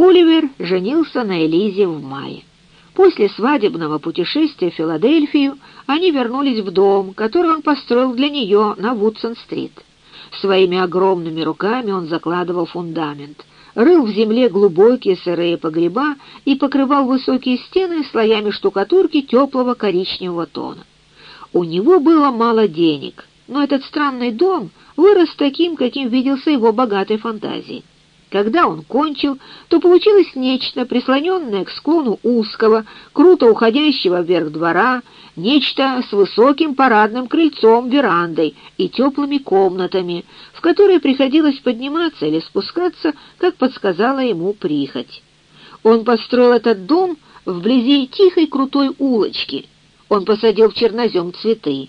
Оливер женился на Элизе в мае. После свадебного путешествия в Филадельфию они вернулись в дом, который он построил для нее на Вудсон-стрит. Своими огромными руками он закладывал фундамент, рыл в земле глубокие сырые погреба и покрывал высокие стены слоями штукатурки теплого коричневого тона. У него было мало денег, но этот странный дом вырос таким, каким виделся его богатой фантазией. Когда он кончил, то получилось нечто, прислоненное к склону узкого, круто уходящего вверх двора, нечто с высоким парадным крыльцом, верандой и теплыми комнатами, в которые приходилось подниматься или спускаться, как подсказала ему прихоть. Он построил этот дом вблизи тихой крутой улочки. Он посадил в чернозем цветы.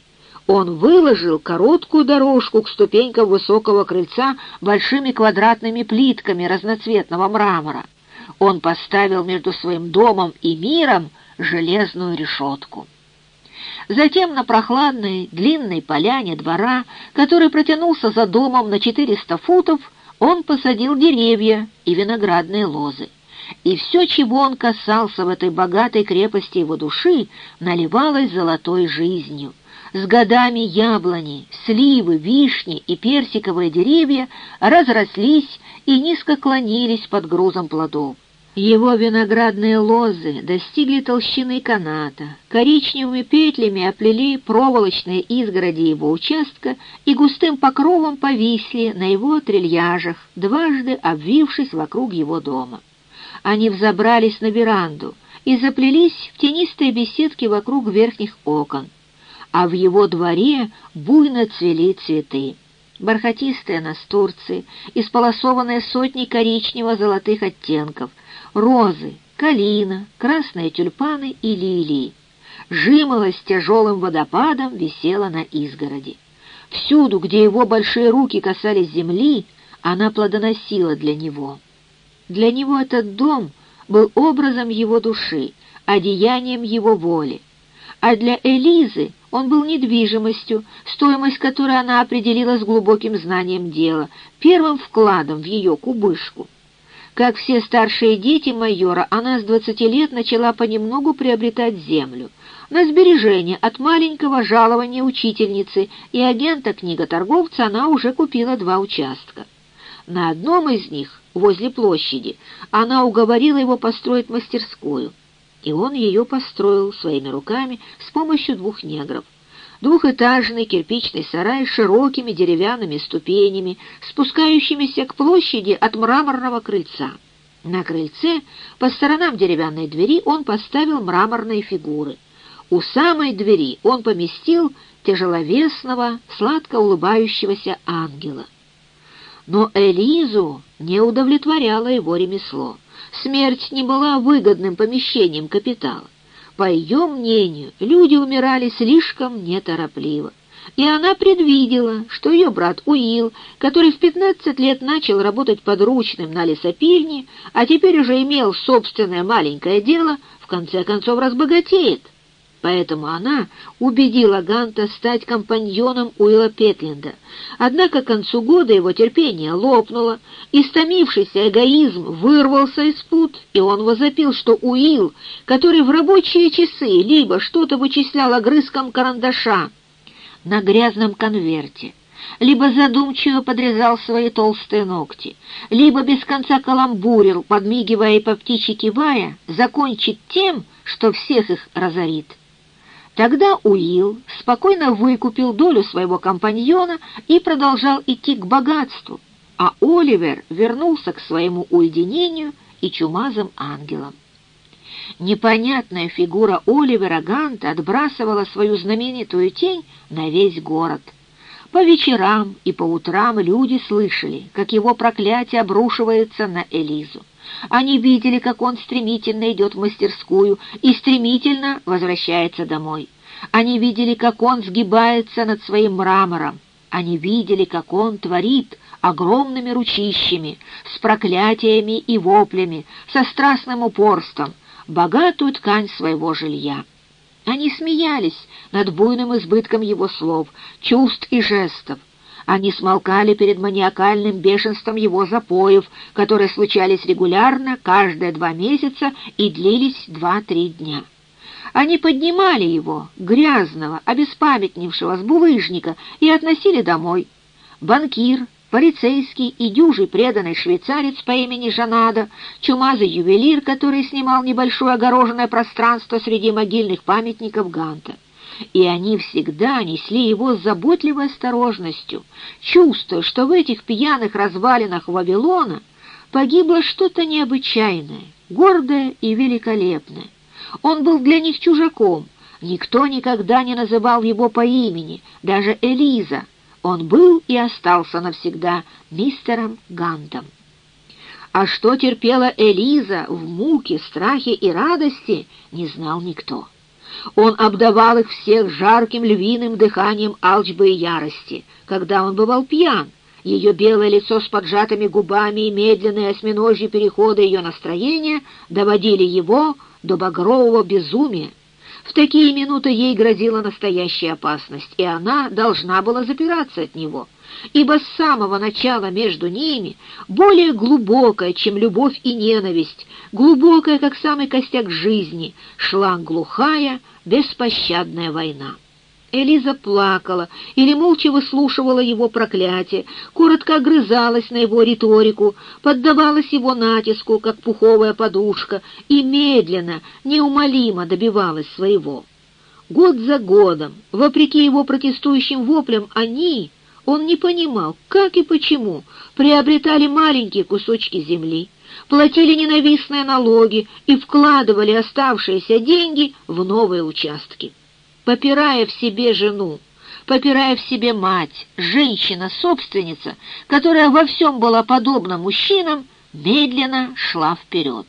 Он выложил короткую дорожку к ступенькам высокого крыльца большими квадратными плитками разноцветного мрамора. Он поставил между своим домом и миром железную решетку. Затем на прохладной длинной поляне двора, который протянулся за домом на 400 футов, он посадил деревья и виноградные лозы. И все, чего он касался в этой богатой крепости его души, наливалось золотой жизнью. С годами яблони, сливы, вишни и персиковые деревья разрослись и низко клонились под грузом плодов. Его виноградные лозы достигли толщины каната, коричневыми петлями оплели проволочные изгороди его участка и густым покровом повисли на его трильяжах, дважды обвившись вокруг его дома. Они взобрались на веранду и заплелись в тенистые беседки вокруг верхних окон а в его дворе буйно цвели цветы. Бархатистые настурции, исполосованные сотней коричнево-золотых оттенков, розы, калина, красные тюльпаны и лилии. Жимолость тяжелым водопадом висела на изгороди. Всюду, где его большие руки касались земли, она плодоносила для него. Для него этот дом был образом его души, одеянием его воли, а для Элизы он был недвижимостью, стоимость которой она определила с глубоким знанием дела, первым вкладом в ее кубышку. Как все старшие дети майора, она с двадцати лет начала понемногу приобретать землю. На сбережение от маленького жалования учительницы и агента-книготорговца она уже купила два участка. На одном из них, возле площади, она уговорила его построить мастерскую и он ее построил своими руками с помощью двух негров. Двухэтажный кирпичный сарай с широкими деревянными ступенями, спускающимися к площади от мраморного крыльца. На крыльце по сторонам деревянной двери он поставил мраморные фигуры. У самой двери он поместил тяжеловесного, сладко улыбающегося ангела. Но Элизу не удовлетворяло его ремесло. Смерть не была выгодным помещением капитала. По ее мнению, люди умирали слишком неторопливо. И она предвидела, что ее брат Уилл, который в пятнадцать лет начал работать подручным на лесопильне, а теперь уже имел собственное маленькое дело, в конце концов разбогатеет. Поэтому она убедила Ганта стать компаньоном Уилла Петлинда. Однако к концу года его терпение лопнуло, истомившийся эгоизм вырвался из пут, и он возопил, что Уилл, который в рабочие часы либо что-то вычислял огрызком карандаша на грязном конверте, либо задумчиво подрезал свои толстые ногти, либо без конца каламбурил, подмигивая и по птичьи кивая, закончит тем, что всех их разорит. Тогда Уилл спокойно выкупил долю своего компаньона и продолжал идти к богатству, а Оливер вернулся к своему уединению и чумазым ангелам. Непонятная фигура Оливера Ганта отбрасывала свою знаменитую тень на весь город. По вечерам и по утрам люди слышали, как его проклятие обрушивается на Элизу. Они видели, как он стремительно идет в мастерскую и стремительно возвращается домой. Они видели, как он сгибается над своим мрамором. Они видели, как он творит огромными ручищами, с проклятиями и воплями, со страстным упорством, богатую ткань своего жилья. Они смеялись над буйным избытком его слов, чувств и жестов. Они смолкали перед маниакальным бешенством его запоев, которые случались регулярно каждые два месяца и длились два-три дня. Они поднимали его, грязного, обеспамятнившего с булыжника, и относили домой. Банкир, полицейский и дюжий преданный швейцарец по имени Жанада, чумазый ювелир, который снимал небольшое огороженное пространство среди могильных памятников Ганта и они всегда несли его с заботливой осторожностью, чувствуя, что в этих пьяных развалинах Вавилона погибло что-то необычайное, гордое и великолепное. Он был для них чужаком, никто никогда не называл его по имени, даже Элиза. Он был и остался навсегда мистером Гантом. А что терпела Элиза в муке, страхе и радости, не знал никто. Он обдавал их всех жарким львиным дыханием алчбы и ярости, когда он бывал пьян. Ее белое лицо с поджатыми губами и медленные осьминожьи переходы ее настроения доводили его до багрового безумия. В такие минуты ей грозила настоящая опасность, и она должна была запираться от него — ибо с самого начала между ними более глубокая, чем любовь и ненависть, глубокая, как самый костяк жизни, шла глухая, беспощадная война. Элиза плакала или молча выслушивала его проклятие, коротко огрызалась на его риторику, поддавалась его натиску, как пуховая подушка, и медленно, неумолимо добивалась своего. Год за годом, вопреки его протестующим воплям, они, он не понимал, как и почему приобретали маленькие кусочки земли, платили ненавистные налоги и вкладывали оставшиеся деньги в новые участки. Попирая в себе жену, попирая в себе мать, женщина-собственница, которая во всем была подобна мужчинам, медленно шла вперед.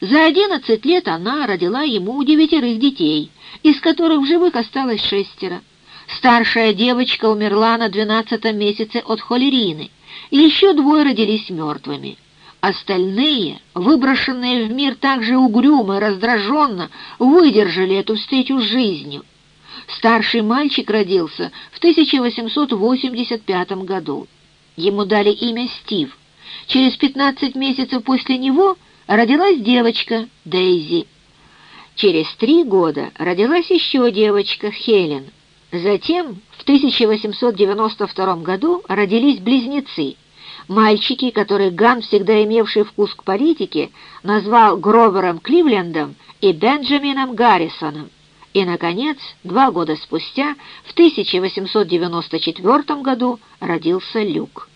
За одиннадцать лет она родила ему девятерых детей, из которых в живых осталось шестеро. Старшая девочка умерла на двенадцатом месяце от холерины, и еще двое родились мертвыми. Остальные, выброшенные в мир так же угрюмо и раздраженно, выдержали эту встречу с жизнью. Старший мальчик родился в 1885 году. Ему дали имя Стив. Через 15 месяцев после него родилась девочка Дейзи. Через три года родилась еще девочка Хелен. Затем, в 1892 году, родились близнецы, мальчики, которых Ган, всегда имевший вкус к политике, назвал Гровером Кливлендом и Бенджамином Гаррисоном. И, наконец, два года спустя, в 1894 году, родился Люк.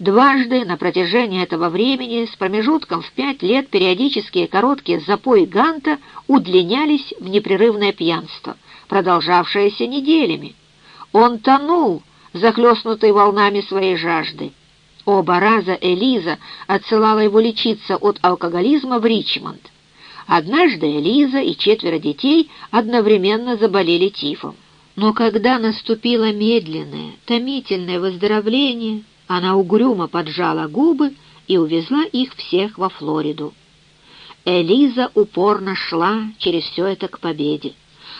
Дважды на протяжении этого времени с промежутком в пять лет периодические короткие запои Ганта удлинялись в непрерывное пьянство – продолжавшееся неделями. Он тонул, захлестнутый волнами своей жажды. Оба раза Элиза отсылала его лечиться от алкоголизма в Ричмонд. Однажды Элиза и четверо детей одновременно заболели тифом. Но когда наступило медленное, томительное выздоровление, она угрюмо поджала губы и увезла их всех во Флориду. Элиза упорно шла через все это к победе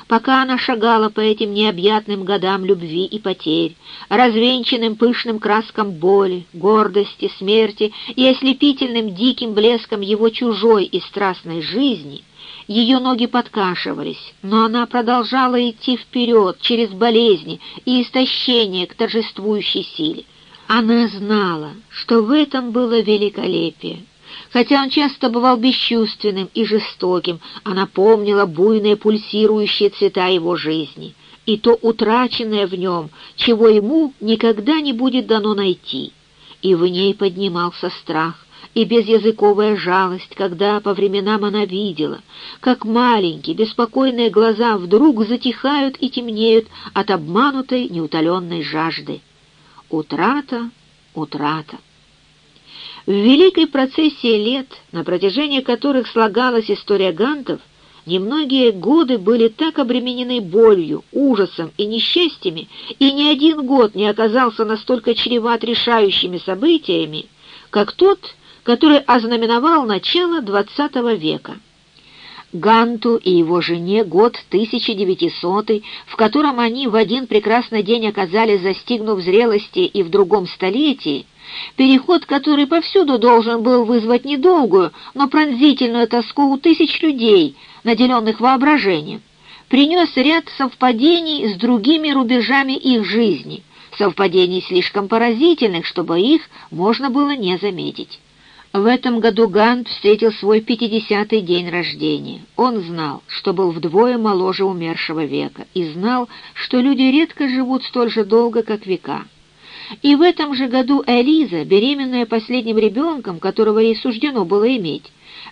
пока она шагала по этим необъятным годам любви и потерь, развенчанным пышным краскам боли, гордости, смерти и ослепительным диким блеском его чужой и страстной жизни, ее ноги подкашивались, но она продолжала идти вперед через болезни и истощение к торжествующей силе. Она знала, что в этом было великолепие, Хотя он часто бывал бесчувственным и жестоким, она помнила буйные пульсирующие цвета его жизни и то утраченное в нем, чего ему никогда не будет дано найти. И в ней поднимался страх, и безязыковая жалость, когда по временам она видела, как маленькие беспокойные глаза вдруг затихают и темнеют от обманутой неутоленной жажды. Утрата, утрата. В великой процессии лет, на протяжении которых слагалась история гантов, немногие годы были так обременены болью, ужасом и несчастьями, и ни один год не оказался настолько чреват решающими событиями, как тот, который ознаменовал начало XX века. Ганту и его жене год 1900, в котором они в один прекрасный день оказались, застигнув зрелости и в другом столетии, переход, который повсюду должен был вызвать недолгую, но пронзительную тоску у тысяч людей, наделенных воображением, принес ряд совпадений с другими рубежами их жизни, совпадений слишком поразительных, чтобы их можно было не заметить. В этом году Гант встретил свой пятидесятый день рождения. Он знал, что был вдвое моложе умершего века, и знал, что люди редко живут столь же долго, как века. И в этом же году Элиза, беременная последним ребенком, которого ей суждено было иметь,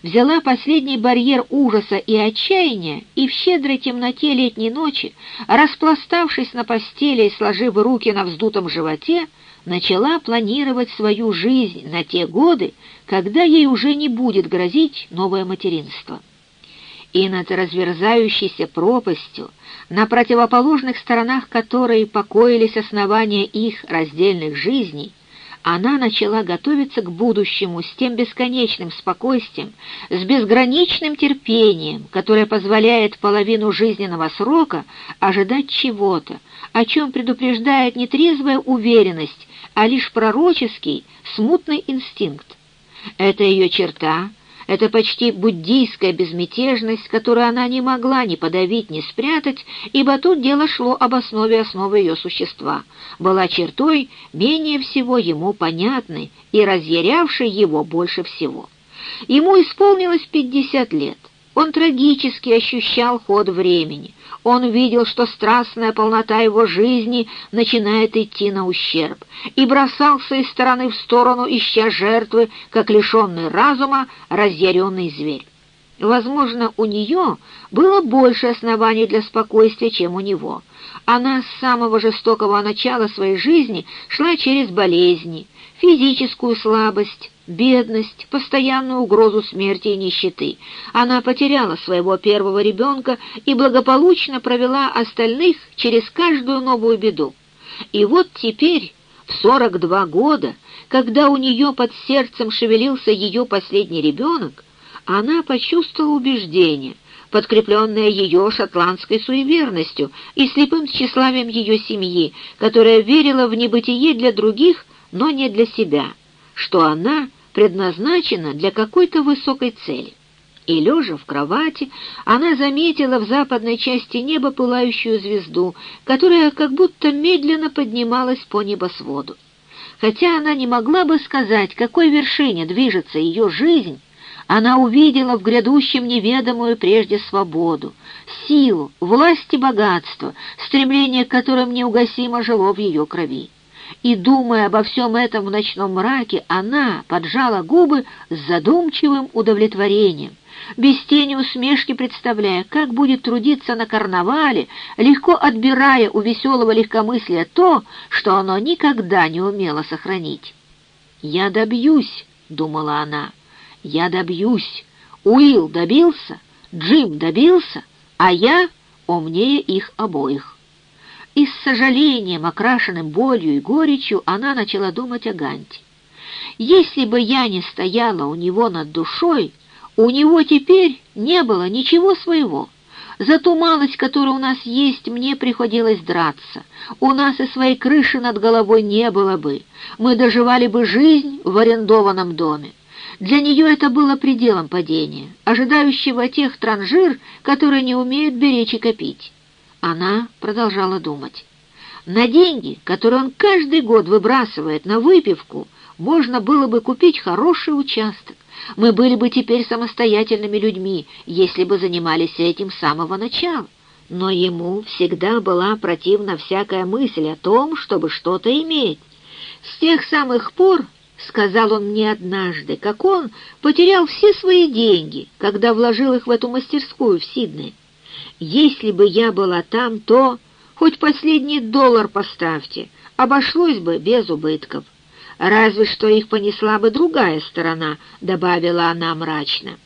взяла последний барьер ужаса и отчаяния и в щедрой темноте летней ночи, распластавшись на постели и сложив руки на вздутом животе, начала планировать свою жизнь на те годы, когда ей уже не будет грозить новое материнство. И над разверзающейся пропастью, на противоположных сторонах которой покоились основания их раздельных жизней, она начала готовиться к будущему с тем бесконечным спокойствием, с безграничным терпением, которое позволяет половину жизненного срока ожидать чего-то, о чем предупреждает не трезвая уверенность, а лишь пророческий, смутный инстинкт. Это ее черта, это почти буддийская безмятежность, которую она не могла ни подавить, ни спрятать, ибо тут дело шло об основе основы ее существа, была чертой менее всего ему понятной и разъярявшей его больше всего. Ему исполнилось пятьдесят лет. Он трагически ощущал ход времени. Он видел, что страстная полнота его жизни начинает идти на ущерб, и бросался из стороны в сторону, ища жертвы, как лишенный разума разъяренный зверь. Возможно, у нее было больше оснований для спокойствия, чем у него. Она с самого жестокого начала своей жизни шла через болезни, физическую слабость, бедность, постоянную угрозу смерти и нищеты. Она потеряла своего первого ребенка и благополучно провела остальных через каждую новую беду. И вот теперь, в сорок два года, когда у нее под сердцем шевелился ее последний ребенок, она почувствовала убеждение, подкрепленное ее шотландской суеверностью и слепым тщеславием ее семьи, которая верила в небытие для других, но не для себя, что она предназначена для какой-то высокой цели. И, лежа в кровати, она заметила в западной части неба пылающую звезду, которая как будто медленно поднималась по небосводу. Хотя она не могла бы сказать, какой вершине движется ее жизнь, она увидела в грядущем неведомую прежде свободу, силу, власть и богатство, стремление к которым неугасимо жило в ее крови. И, думая обо всем этом в ночном мраке, она поджала губы с задумчивым удовлетворением, без тени усмешки представляя, как будет трудиться на карнавале, легко отбирая у веселого легкомыслия то, что оно никогда не умело сохранить. «Я добьюсь», — думала она, — «я добьюсь. Уилл добился, Джим добился, а я умнее их обоих». И с сожалением, окрашенным болью и горечью, она начала думать о Ганте. Если бы я не стояла у него над душой, у него теперь не было ничего своего. За ту малость, которая у нас есть, мне приходилось драться. У нас и своей крыши над головой не было бы. Мы доживали бы жизнь в арендованном доме. Для нее это было пределом падения, ожидающего тех транжир, которые не умеют беречь и копить. Она продолжала думать. На деньги, которые он каждый год выбрасывает на выпивку, можно было бы купить хороший участок. Мы были бы теперь самостоятельными людьми, если бы занимались этим с самого начала. Но ему всегда была противна всякая мысль о том, чтобы что-то иметь. С тех самых пор, — сказал он мне однажды, — как он потерял все свои деньги, когда вложил их в эту мастерскую в Сиднее. Если бы я была там, то хоть последний доллар поставьте, обошлось бы без убытков. Разве что их понесла бы другая сторона, — добавила она мрачно.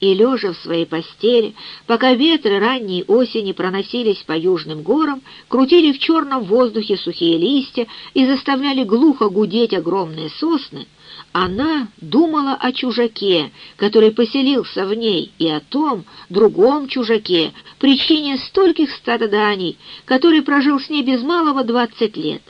И, лежа в своей постели, пока ветры ранней осени проносились по южным горам, крутили в черном воздухе сухие листья и заставляли глухо гудеть огромные сосны, Она думала о чужаке, который поселился в ней, и о том другом чужаке, причине стольких страданий, который прожил с ней без малого двадцать лет.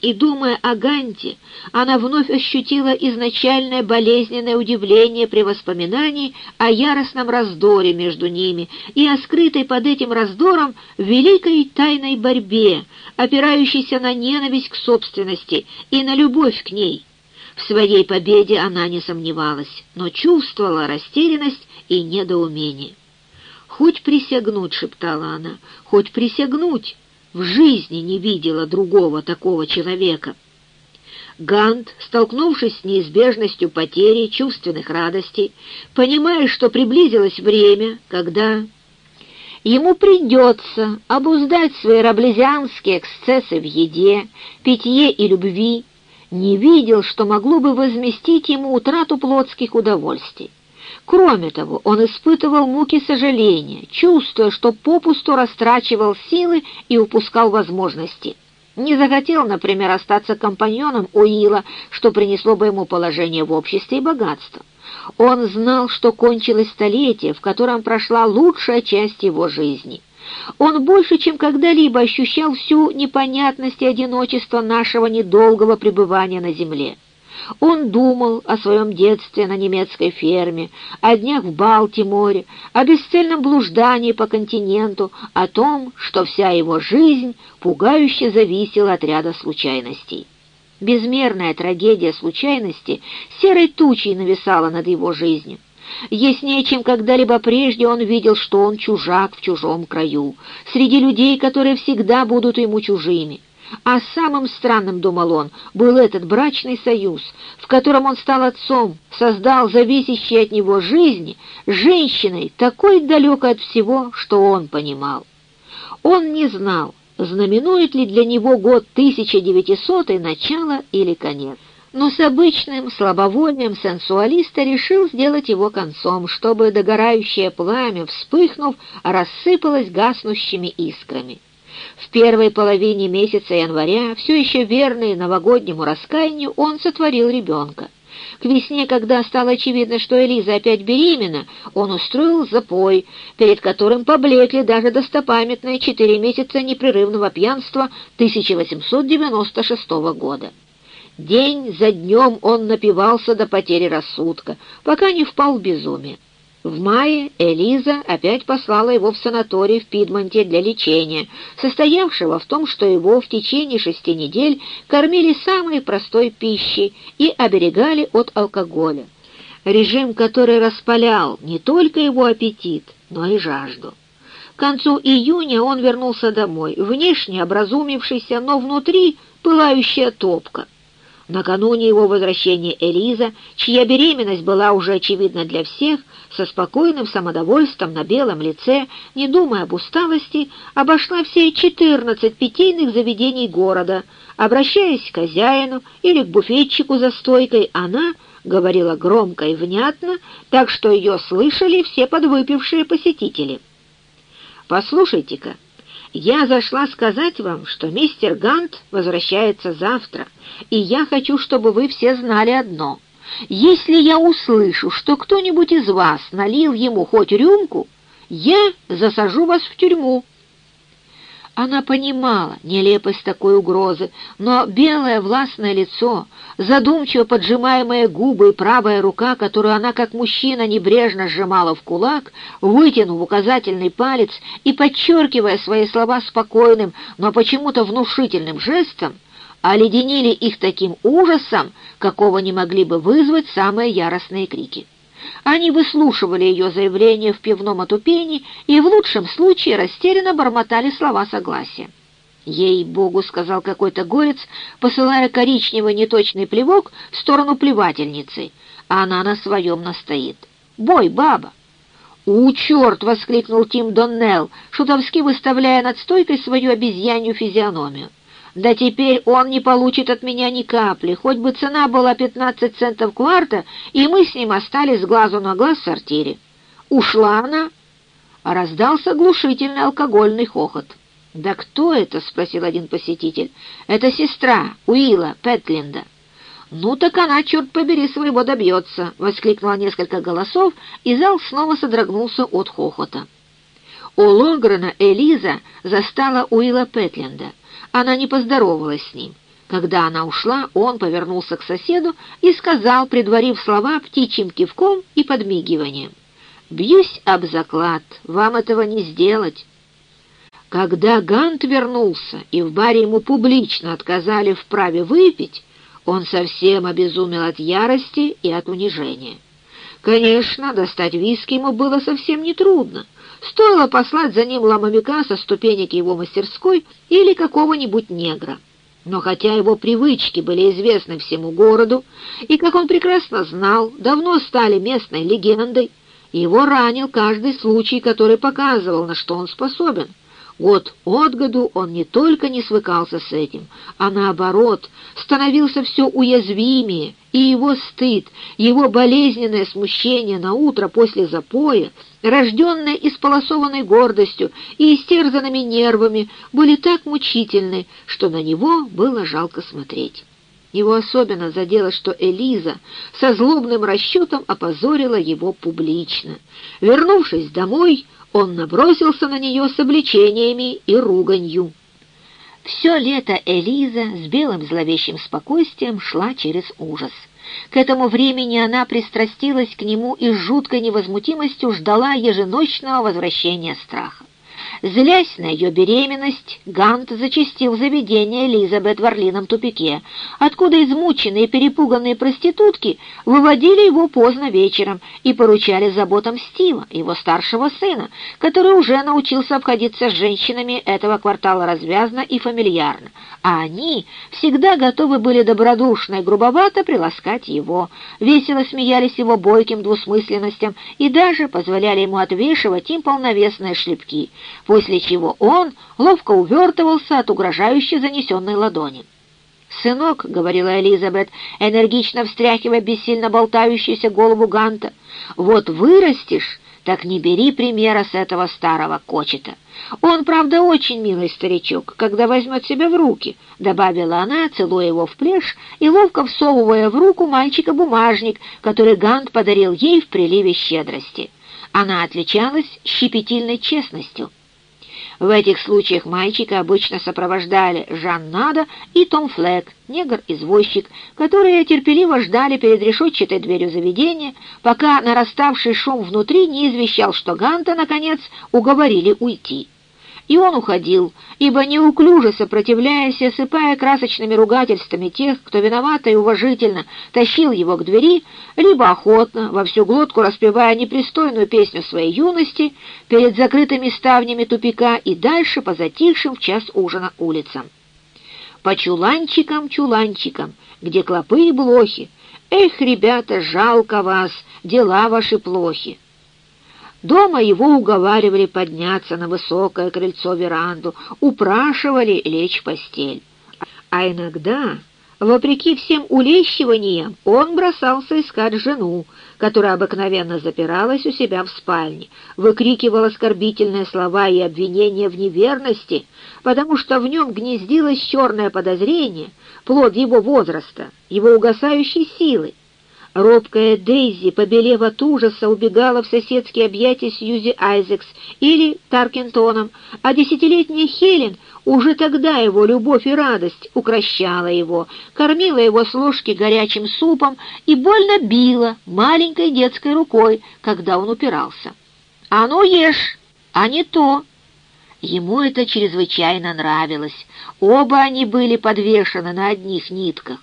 И, думая о Ганте, она вновь ощутила изначальное болезненное удивление при воспоминании о яростном раздоре между ними и о скрытой под этим раздором великой тайной борьбе, опирающейся на ненависть к собственности и на любовь к ней. В своей победе она не сомневалась, но чувствовала растерянность и недоумение. «Хоть присягнуть», — шептала она, — «хоть присягнуть, в жизни не видела другого такого человека». Гант, столкнувшись с неизбежностью потери чувственных радостей, понимая, что приблизилось время, когда ему придется обуздать свои раблезианские эксцессы в еде, питье и любви, не видел, что могло бы возместить ему утрату плотских удовольствий. Кроме того, он испытывал муки сожаления, чувствуя, что попусту растрачивал силы и упускал возможности. Не захотел, например, остаться компаньоном Уилла, что принесло бы ему положение в обществе и богатство. Он знал, что кончилось столетие, в котором прошла лучшая часть его жизни — он больше, чем когда-либо ощущал всю непонятность и одиночество нашего недолгого пребывания на земле. Он думал о своем детстве на немецкой ферме, о днях в Балтиморе, о бесцельном блуждании по континенту, о том, что вся его жизнь пугающе зависела от ряда случайностей. Безмерная трагедия случайности серой тучей нависала над его жизнью. Яснее, чем когда-либо прежде, он видел, что он чужак в чужом краю, среди людей, которые всегда будут ему чужими. А самым странным, думал он, был этот брачный союз, в котором он стал отцом, создал зависящие от него жизни, женщиной, такой далекой от всего, что он понимал. Он не знал, знаменует ли для него год 1900 начало или конец но с обычным слабовольным сенсуалиста решил сделать его концом, чтобы догорающее пламя, вспыхнув, рассыпалось гаснущими искрами. В первой половине месяца января, все еще верный новогоднему раскаянию, он сотворил ребенка. К весне, когда стало очевидно, что Элиза опять беременна, он устроил запой, перед которым поблекли даже достопамятные четыре месяца непрерывного пьянства 1896 года. День за днем он напивался до потери рассудка, пока не впал в безумие. В мае Элиза опять послала его в санаторий в Пидмонте для лечения, состоявшего в том, что его в течение шести недель кормили самой простой пищей и оберегали от алкоголя. Режим, который распалял не только его аппетит, но и жажду. К концу июня он вернулся домой, внешне образумившийся, но внутри пылающая топка. Накануне его возвращения Элиза, чья беременность была уже очевидна для всех, со спокойным самодовольством на белом лице, не думая об усталости, обошла все четырнадцать питейных заведений города. Обращаясь к хозяину или к буфетчику за стойкой, она говорила громко и внятно, так что ее слышали все подвыпившие посетители. «Послушайте-ка, я зашла сказать вам, что мистер Гант возвращается завтра, и я хочу, чтобы вы все знали одно. Если я услышу, что кто-нибудь из вас налил ему хоть рюмку, я засажу вас в тюрьму». Она понимала нелепость такой угрозы, но белое властное лицо, задумчиво поджимаемые губы и правая рука, которую она как мужчина небрежно сжимала в кулак, вытянув указательный палец и подчеркивая свои слова спокойным, но почему-то внушительным жестом, оледенили их таким ужасом, какого не могли бы вызвать самые яростные крики. Они выслушивали ее заявление в пивном отупении и в лучшем случае растерянно бормотали слова согласия. «Ей-богу», — сказал какой-то горец, посылая коричневый неточный плевок в сторону плевательницы, а она на своем настоит. «Бой, баба!» «У, черт!» — воскликнул Тим Доннелл, шутовски выставляя над стойкой свою обезьянью физиономию. Да теперь он не получит от меня ни капли, хоть бы цена была пятнадцать центов кварта, и мы с ним остались с глазу на глаз в сортире. Ушла она, раздался глушительный алкогольный хохот. «Да кто это?» — спросил один посетитель. «Это сестра Уилла Петлинда». «Ну так она, черт побери, своего добьется!» — воскликнуло несколько голосов, и зал снова содрогнулся от хохота. У Лонгрена Элиза застала Уилла Петленда. Она не поздоровалась с ним. Когда она ушла, он повернулся к соседу и сказал, предварив слова птичьим кивком и подмигиванием. «Бьюсь об заклад, вам этого не сделать». Когда Гант вернулся, и в баре ему публично отказали в праве выпить, он совсем обезумел от ярости и от унижения. Конечно, достать виски ему было совсем нетрудно. Стоило послать за ним ломовика со ступенек его мастерской или какого-нибудь негра. Но хотя его привычки были известны всему городу, и, как он прекрасно знал, давно стали местной легендой, его ранил каждый случай, который показывал, на что он способен. Год от году он не только не свыкался с этим, а наоборот, становился все уязвимее, и его стыд, его болезненное смущение на утро после запоя, рожденное исполосованной гордостью и истерзанными нервами, были так мучительны, что на него было жалко смотреть. Его особенно задело, что Элиза со злобным расчетом опозорила его публично. Вернувшись домой, он набросился на нее с обличениями и руганью. Все лето Элиза с белым зловещим спокойствием шла через ужас. К этому времени она пристрастилась к нему и с жуткой невозмутимостью ждала еженочного возвращения страха. Злясь на ее беременность, Гант зачастил заведение Элизабет в Орлином тупике, откуда измученные и перепуганные проститутки выводили его поздно вечером и поручали заботам Стива, его старшего сына, который уже научился обходиться с женщинами этого квартала развязно и фамильярно, а они всегда готовы были добродушно и грубовато приласкать его, весело смеялись его бойким двусмысленностям и даже позволяли ему отвешивать им полновесные шлепки — после чего он ловко увертывался от угрожающе занесенной ладони. «Сынок», — говорила Элизабет, энергично встряхивая бессильно болтающуюся голову Ганта, — «вот вырастешь, так не бери примера с этого старого кочета. Он, правда, очень милый старичок, когда возьмет себя в руки», — добавила она, целуя его в плешь и ловко всовывая в руку мальчика бумажник, который Гант подарил ей в приливе щедрости. Она отличалась щепетильной честностью. В этих случаях мальчика обычно сопровождали Жан Нада и Том Флэк, негр-извозчик, которые терпеливо ждали перед решетчатой дверью заведения, пока нараставший шум внутри не извещал, что Ганта, наконец, уговорили уйти и он уходил, ибо неуклюже сопротивляясь и осыпая красочными ругательствами тех, кто виновато и уважительно тащил его к двери, либо охотно, во всю глотку распевая непристойную песню своей юности, перед закрытыми ставнями тупика и дальше по затихшим в час ужина улицам. По чуланчикам, чуланчикам, где клопы и блохи, эх, ребята, жалко вас, дела ваши плохи. Дома его уговаривали подняться на высокое крыльцо-веранду, упрашивали лечь в постель. А иногда, вопреки всем улещиваниям, он бросался искать жену, которая обыкновенно запиралась у себя в спальне, выкрикивал оскорбительные слова и обвинения в неверности, потому что в нем гнездилось черное подозрение, плод его возраста, его угасающей силы, Робкая Дейзи, побелев от ужаса, убегала в соседские объятия Сьюзи Айзекс или Таркентоном, а десятилетняя Хелен, уже тогда его любовь и радость укращала его, кормила его с ложки горячим супом и больно била маленькой детской рукой, когда он упирался. «А ну ешь, а не то!» Ему это чрезвычайно нравилось. Оба они были подвешены на одних нитках.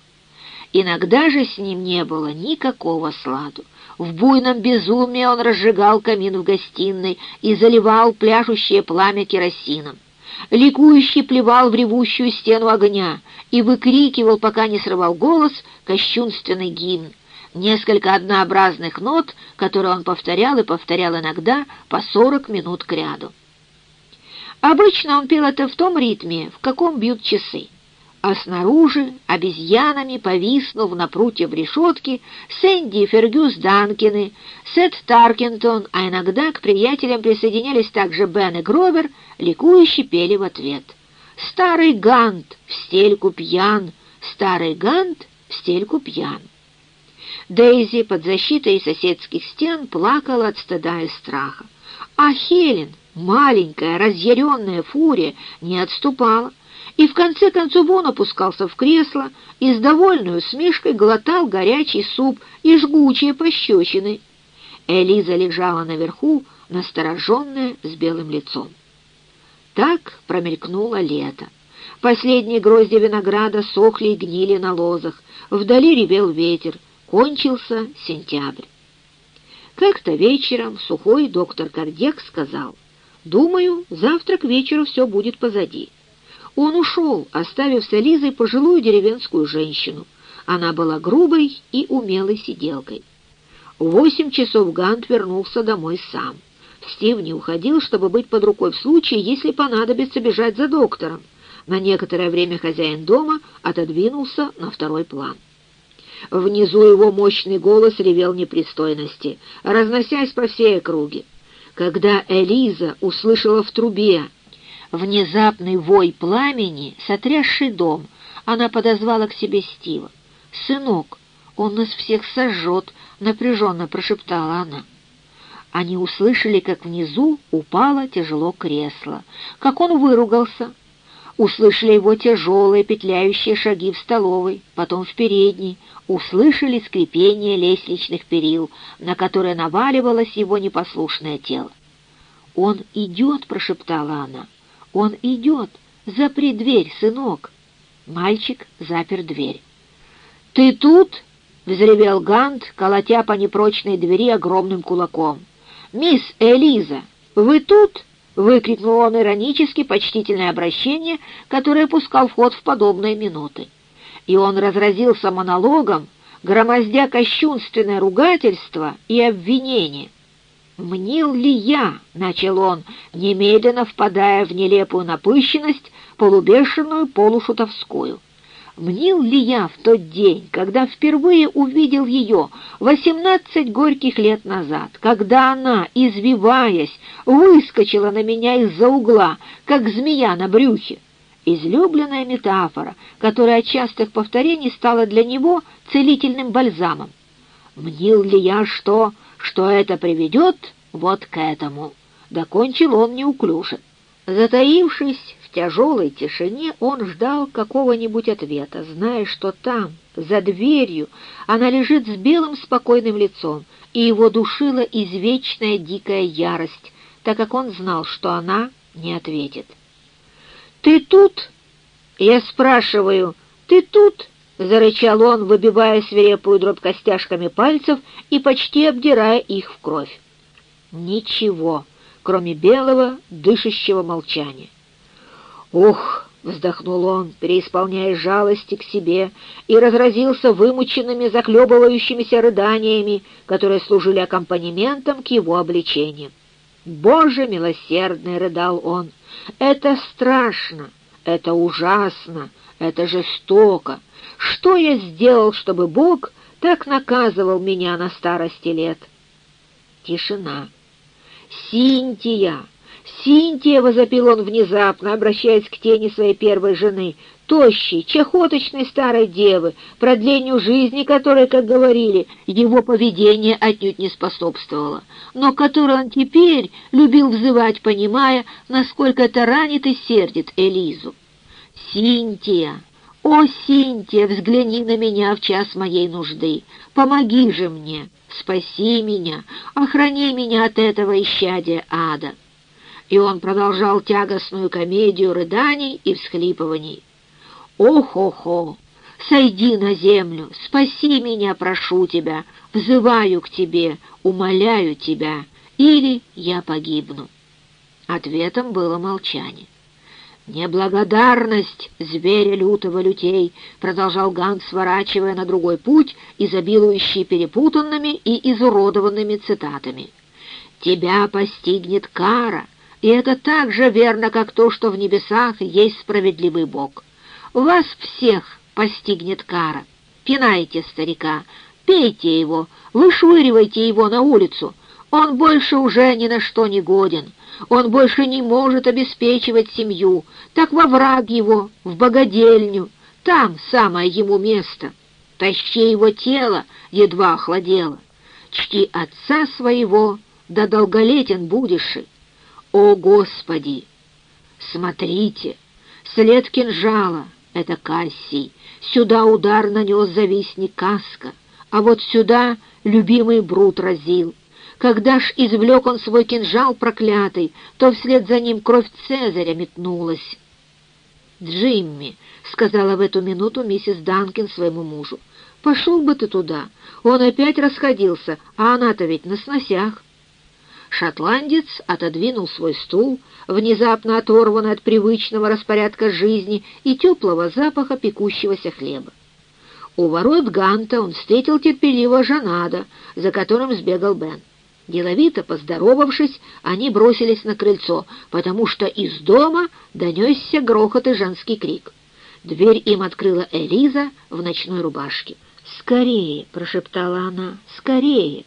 Иногда же с ним не было никакого сладу. В буйном безумии он разжигал камин в гостиной и заливал пляшущее пламя керосином. Ликующий плевал в ревущую стену огня и выкрикивал, пока не срывал голос, кощунственный гимн. Несколько однообразных нот, которые он повторял и повторял иногда по сорок минут кряду. Обычно он пел это в том ритме, в каком бьют часы а снаружи, обезьянами повиснув на прутьев решетки, Сэнди и Фергюс Данкины, Сет Таркинтон, а иногда к приятелям присоединялись также Бен и Гровер, ликующе пели в ответ. «Старый Гант, в стельку пьян, старый Гант в стельку пьян. Дейзи под защитой соседских стен плакала от стыда и страха. А Хелен, маленькая, разъяренная фурия, не отступала. И в конце концов он опускался в кресло и с довольной усмешкой глотал горячий суп и жгучие пощечины. Элиза лежала наверху, настороженная, с белым лицом. Так промелькнуло лето. Последние грозди винограда сохли и гнили на лозах. Вдали ревел ветер. Кончился сентябрь. Как-то вечером сухой доктор Кардек сказал, «Думаю, завтра к вечеру все будет позади». Он ушел, оставив с Элизой пожилую деревенскую женщину. Она была грубой и умелой сиделкой. В восемь часов Гант вернулся домой сам. Стив не уходил, чтобы быть под рукой в случае, если понадобится бежать за доктором. На некоторое время хозяин дома отодвинулся на второй план. Внизу его мощный голос ревел непристойности, разносясь по всей округе. Когда Элиза услышала в трубе внезапный вой пламени, сотрясший дом, она подозвала к себе Стива. «Сынок, он нас всех сожжет», — напряженно прошептала она. Они услышали, как внизу упало тяжело кресло, как он выругался. Услышали его тяжелые петляющие шаги в столовой, потом в передней, услышали скрипение лестничных перил, на которые наваливалось его непослушное тело. «Он идет!» — прошептала она. «Он идет! Запри дверь, сынок!» Мальчик запер дверь. «Ты тут?» — взревел Гант, колотя по непрочной двери огромным кулаком. «Мисс Элиза, вы тут?» — выкрикнул он иронически почтительное обращение, которое пускал в ход в подобные минуты. И он разразился монологом, громоздя кощунственное ругательство и обвинение. «Мнил ли я?» — начал он, немедленно впадая в нелепую напыщенность, полубешеную, полушутовскую. Мнил ли я в тот день, когда впервые увидел ее, восемнадцать горьких лет назад, когда она, извиваясь, выскочила на меня из-за угла, как змея на брюхе? Излюбленная метафора, которая от частых повторений стала для него целительным бальзамом. Мнил ли я, что, что это приведет вот к этому? Докончил он неуклюже. Затаившись в тяжелой тишине он ждал какого-нибудь ответа, зная, что там, за дверью, она лежит с белым спокойным лицом, и его душила извечная дикая ярость, так как он знал, что она не ответит. «Ты тут?» «Я спрашиваю, ты тут?» — зарычал он, выбивая свирепую дробь костяшками пальцев и почти обдирая их в кровь. Ничего, кроме белого, дышащего молчания. «Ух!» — вздохнул он, переисполняя жалости к себе, и разразился вымученными, заклебывающимися рыданиями, которые служили аккомпанементом к его обличениям. «Боже милосердный!» — рыдал он. «Это страшно! Это ужасно! Это жестоко! Что я сделал, чтобы Бог так наказывал меня на старости лет?» Тишина. «Синтия!» «Синтия!» — возопил он внезапно, обращаясь к тени своей первой жены, тощей, чехоточной старой девы, продлению жизни которой, как говорили, его поведение отнюдь не способствовало, но которую он теперь любил взывать, понимая, насколько это ранит и сердит Элизу. «Синтия! О, Синтия, взгляни на меня в час моей нужды! Помоги же мне! Спаси меня! Охрани меня от этого исчадия ада!» и он продолжал тягостную комедию рыданий и всхлипываний. «Ох-охо! Сойди на землю, спаси меня, прошу тебя, взываю к тебе, умоляю тебя, или я погибну». Ответом было молчание. «Неблагодарность зверя лютого лютей», — продолжал Ганс, сворачивая на другой путь, изобилующий перепутанными и изуродованными цитатами. «Тебя постигнет кара, и это так же верно, как то, что в небесах есть справедливый Бог. Вас всех постигнет кара. Пинайте старика, пейте его, вышвыривайте его на улицу. Он больше уже ни на что не годен. Он больше не может обеспечивать семью. Так во враг его, в богадельню. Там самое ему место. тащи его тело, едва охладело. Чти отца своего, да долголетен будешь. О, Господи! Смотрите, след кинжала — это Кассий. Сюда удар нанес завистник Каска, а вот сюда любимый Брут разил. Когда ж извлек он свой кинжал проклятый, то вслед за ним кровь Цезаря метнулась. «Джимми», — сказала в эту минуту миссис Данкин своему мужу, — «пошел бы ты туда. Он опять расходился, а она-то ведь на сносях». Шотландец отодвинул свой стул, внезапно оторванный от привычного распорядка жизни и теплого запаха пекущегося хлеба. У ворот Ганта он встретил терпеливо Жанада, за которым сбегал Бен. Деловито поздоровавшись, они бросились на крыльцо, потому что из дома донесся грохот и женский крик. Дверь им открыла Элиза в ночной рубашке. «Скорее!» — прошептала она. «Скорее!»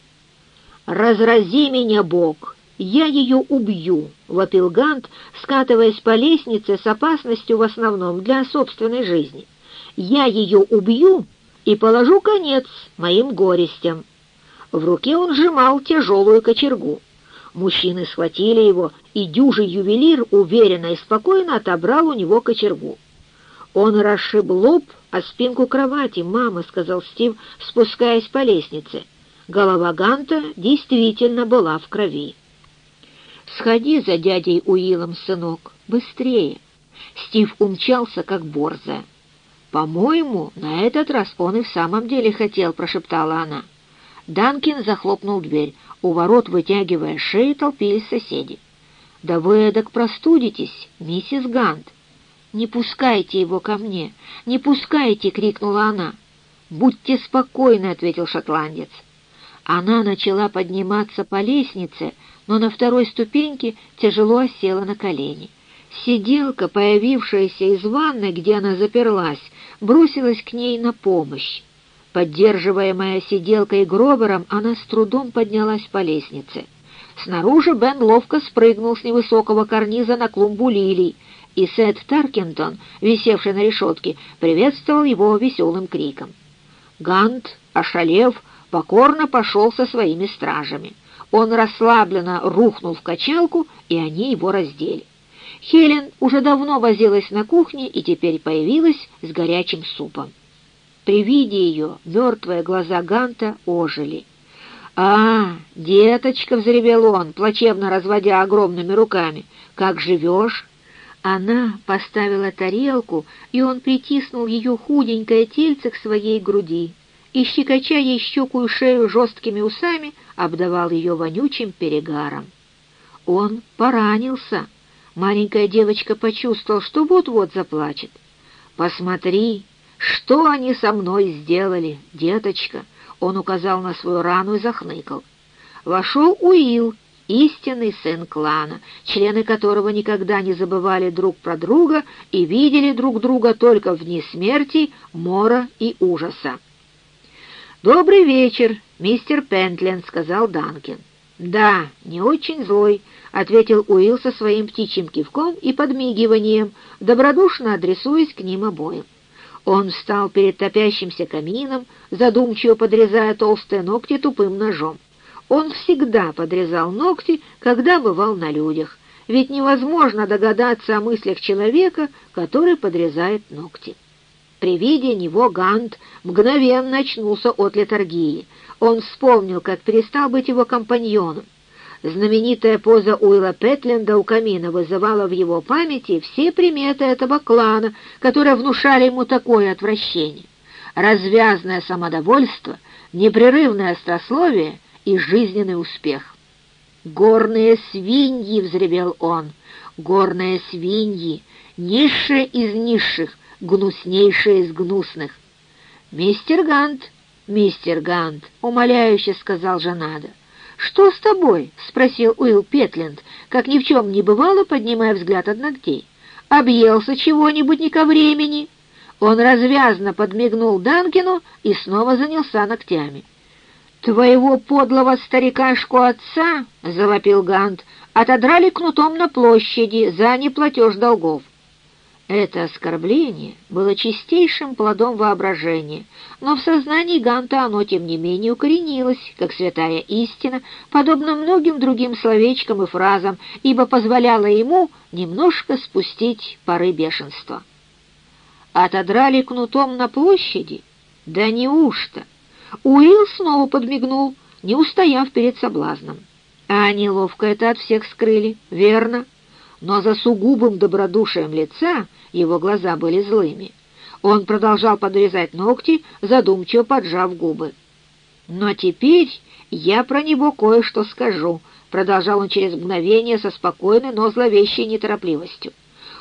«Разрази меня, Бог! Я ее убью!» — вопил Гант, скатываясь по лестнице с опасностью в основном для собственной жизни. «Я ее убью и положу конец моим горестям!» В руке он сжимал тяжелую кочергу. Мужчины схватили его, и дюжий ювелир уверенно и спокойно отобрал у него кочергу. «Он расшиб лоб о спинку кровати, мама», — сказал Стив, спускаясь по лестнице. Голова Ганта действительно была в крови. «Сходи за дядей Уиллом, сынок, быстрее!» Стив умчался, как борзая. «По-моему, на этот раз он и в самом деле хотел», — прошептала она. Данкин захлопнул дверь. У ворот, вытягивая шеи, толпились соседи. «Да вы эдак простудитесь, миссис Гант!» «Не пускайте его ко мне! Не пускайте!» — крикнула она. «Будьте спокойны!» — ответил шотландец. Она начала подниматься по лестнице, но на второй ступеньке тяжело осела на колени. Сиделка, появившаяся из ванны, где она заперлась, бросилась к ней на помощь. Поддерживаемая сиделкой Гробером, она с трудом поднялась по лестнице. Снаружи Бен ловко спрыгнул с невысокого карниза на клумбу лилий, и Сет Таркентон, висевший на решетке, приветствовал его веселым криком. Гант, ошалев, покорно пошел со своими стражами. Он расслабленно рухнул в качалку, и они его раздели. Хелен уже давно возилась на кухне и теперь появилась с горячим супом. При виде ее мертвые глаза Ганта ожили. «А, деточка!» — взревел он, плачевно разводя огромными руками. «Как живешь?» Она поставила тарелку, и он притиснул ее худенькое тельце к своей груди и, щекоча ей щеку и шею жесткими усами, обдавал ее вонючим перегаром. Он поранился. Маленькая девочка почувствовала, что вот-вот заплачет. «Посмотри, «Что они со мной сделали, деточка?» Он указал на свою рану и захныкал. Вошел Уилл, истинный сын клана, члены которого никогда не забывали друг про друга и видели друг друга только в дни смерти, мора и ужаса. «Добрый вечер, мистер Пентлин», — сказал Данкин. «Да, не очень злой», — ответил Уилл со своим птичьим кивком и подмигиванием, добродушно адресуясь к ним обоим. Он встал перед топящимся камином, задумчиво подрезая толстые ногти тупым ножом. Он всегда подрезал ногти, когда бывал на людях, ведь невозможно догадаться о мыслях человека, который подрезает ногти. При виде него Гант мгновенно очнулся от летаргии. Он вспомнил, как перестал быть его компаньоном. Знаменитая поза Уилла Петленда у камина вызывала в его памяти все приметы этого клана, которые внушали ему такое отвращение. Развязное самодовольство, непрерывное острословие и жизненный успех. «Горные свиньи!» — взревел он. «Горные свиньи! Низшие из низших, гнуснейшие из гнусных!» «Мистер Гант! Мистер Гант!» — умоляюще сказал Жанада. «Что с тобой?» — спросил Уилл Петленд, как ни в чем не бывало, поднимая взгляд от ногтей. «Объелся чего-нибудь не ко времени?» Он развязно подмигнул Данкину и снова занялся ногтями. «Твоего подлого старикашку отца, — завопил Гант, — отодрали кнутом на площади за неплатеж долгов. Это оскорбление было чистейшим плодом воображения, но в сознании Ганта оно, тем не менее, укоренилось, как святая истина, подобно многим другим словечкам и фразам, ибо позволяло ему немножко спустить пары бешенства. Отодрали кнутом на площади? Да неужто? Уилл снова подмигнул, не устояв перед соблазном. А они ловко это от всех скрыли, верно? Но за сугубым добродушием лица его глаза были злыми. Он продолжал подрезать ногти, задумчиво поджав губы. «Но теперь я про него кое-что скажу», — продолжал он через мгновение со спокойной, но зловещей неторопливостью.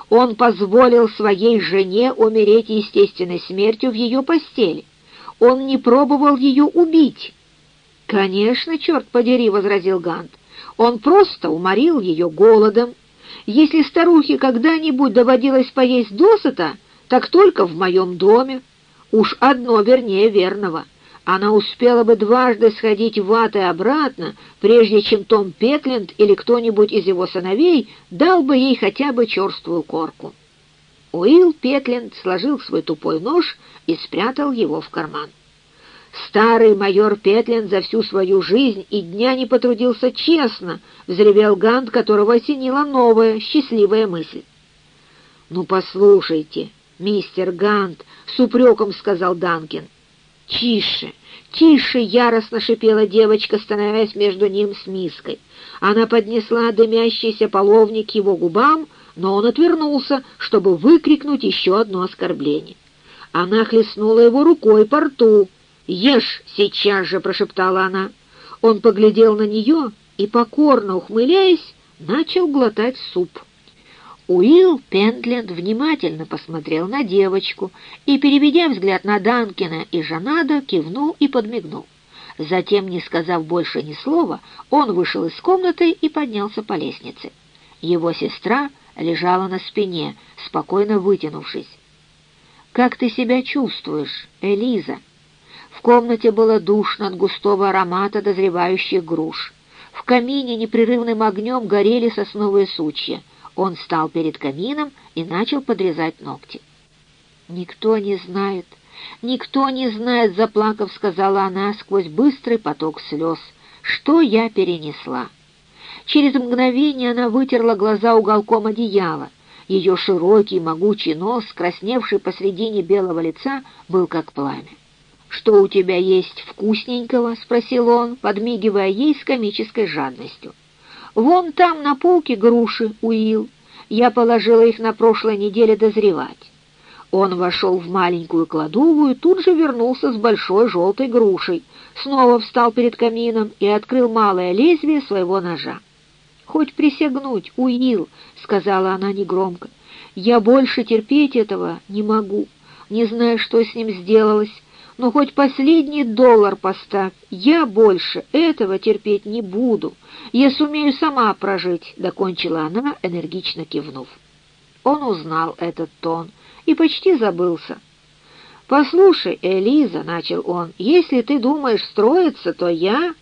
«Он позволил своей жене умереть естественной смертью в ее постели. Он не пробовал ее убить». «Конечно, черт подери», — возразил Гант. «Он просто уморил ее голодом, если старухе когда-нибудь доводилось поесть досыта, так только в моем доме. Уж одно вернее верного. Она успела бы дважды сходить в ад и обратно, прежде чем Том Петленд или кто-нибудь из его сыновей дал бы ей хотя бы черствую корку. Уилл Петленд сложил свой тупой нож и спрятал его в карман. Старый майор Петлин за всю свою жизнь и дня не потрудился честно, взревел Гант, которого осенила новая, счастливая мысль. «Ну, послушайте, мистер Гант», — с упреком сказал Данкин. «Тише, тише!» — яростно шипела девочка, становясь между ним с миской. Она поднесла дымящийся половник его губам, но он отвернулся, чтобы выкрикнуть еще одно оскорбление. Она хлестнула его рукой по рту, «Ешь сейчас же!» — прошептала она. Он поглядел на нее и, покорно ухмыляясь, начал глотать суп. Уилл Пентленд внимательно посмотрел на девочку и, переведя взгляд на Данкина и Жанада, кивнул и подмигнул. Затем, не сказав больше ни слова, он вышел из комнаты и поднялся по лестнице. Его сестра лежала на спине, спокойно вытянувшись. «Как ты себя чувствуешь, Элиза?» В комнате было душно от густого аромата дозревающих груш. В камине непрерывным огнем горели сосновые сучья. Он встал перед камином и начал подрезать ногти. «Никто не знает, никто не знает», — заплакав, сказала она сквозь быстрый поток слез, — «что я перенесла». Через мгновение она вытерла глаза уголком одеяла. Ее широкий, могучий нос, красневший посредине белого лица, был как пламя. «Что у тебя есть вкусненького?» — спросил он, подмигивая ей с комической жадностью. «Вон там на полке груши, Уил. Я положила их на прошлой неделе дозревать». Он вошел в маленькую кладовую, тут же вернулся с большой желтой грушей, снова встал перед камином и открыл малое лезвие своего ножа. «Хоть присягнуть, Уил», — сказала она негромко, — «я больше терпеть этого не могу, не знаю, что с ним сделалось» но хоть последний доллар поставь, я больше этого терпеть не буду. Я сумею сама прожить», — докончила она, энергично кивнув. Он узнал этот тон и почти забылся. «Послушай, Элиза», — начал он, — «если ты думаешь строиться, то я...»